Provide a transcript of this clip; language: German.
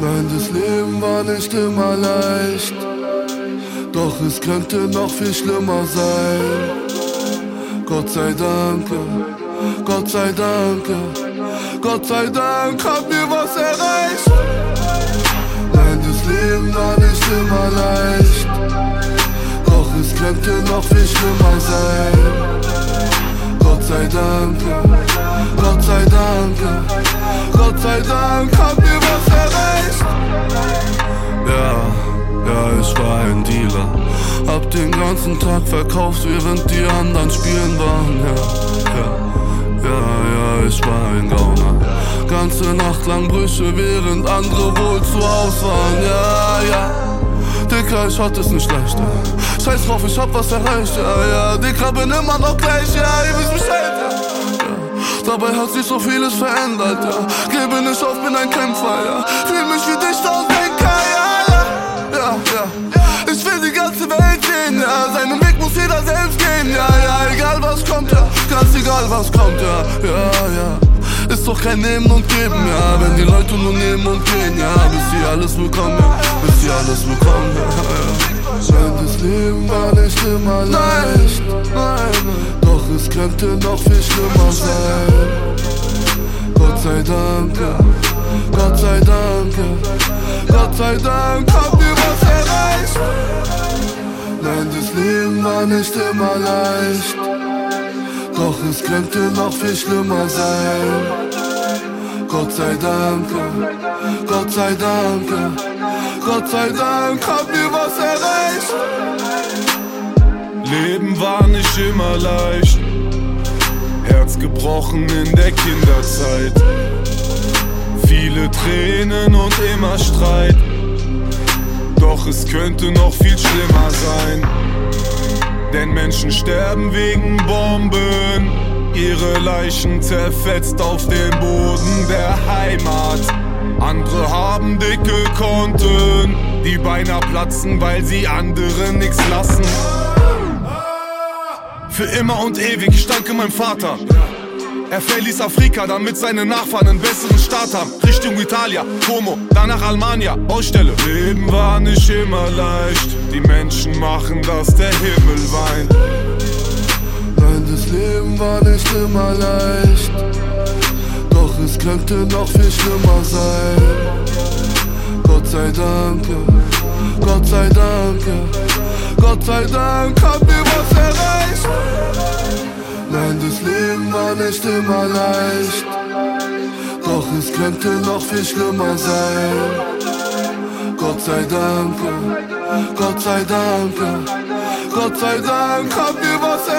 Nein, das Leben war nicht immer leicht. Doch es könnte noch viel schlimmer sein. Gott sei Dank, Gott sei Dank, Gott sei Dank hat mir was erreicht. Nein, das Leben war nicht immer leicht. Doch es könnte noch viel schlimmer sein. Gott sei Dank, Gott sei Dank, Gott sei Dank hat mir war ein Dealer. Hab den ganzen Tag verkauft, während die anderen spielen waren. Ja, ja, ja, ja, ich war ein Gauner. Ganze Nacht lang Brüche, während andere wohl zu Hause waren. Ja, ja. Dicker, ich hatte es nicht leicht, ja. Scheiß drauf, ich hab was erreicht, ja, ja. Dicker, bin immer noch gleich, ja, ihr wisst Bescheid. Dabei hat sich so vieles verändert, ja. Gebe nicht auf, bin ein Kämpfer, ja. Fühl mich wie Dichter und ja. Ganz egal was kommt, ja, ja, ja. Ist doch kein Nehmen und Geben, ja. Wenn die Leute nur nehmen und gehen, ja. Bis sie alles bekommen, ja. Bis sie alles bekommen, ja, ja. Nein, das Leben war nicht immer leicht. Nein, doch es könnte noch viel schlimmer sein. Gott sei Dank, Gott sei Dank, Gott sei Dank habt ihr was erreicht. Nein, das Leben war nicht immer leicht. Doch es könnte noch viel schlimmer sein. Gott sei Dank, Gott sei Dank, Gott sei Dank habt ihr was erreicht. Leben war nicht immer leicht. Herz gebrochen in der Kinderzeit. Viele Tränen und immer Streit. Doch es könnte noch viel schlimmer sein. Denn Menschen sterben wegen Bomben. Ihre Leichen zerfetzt auf dem Boden der Heimat. Andere haben dicke Konten, die beinahe platzen, weil sie anderen nichts lassen. Für immer und ewig, ich danke meinem Vater. Er verließ Afrika, damit seine Nachfahren einen besseren Start haben. Richtung Italia, Como, danach Almania, Baustelle. Leben war nicht immer leicht. Die Menschen machen, dass der Himmel weint. Nein, das Leben war nicht immer leicht. Doch es könnte noch viel schlimmer sein. Gott sei Dank, Gott sei Dank, Gott sei Dank habt nicht immer leicht. Doch es könnte noch viel schlimmer sein. Gott sei Dank, Gott sei Dank, Gott sei Dank habt ihr was.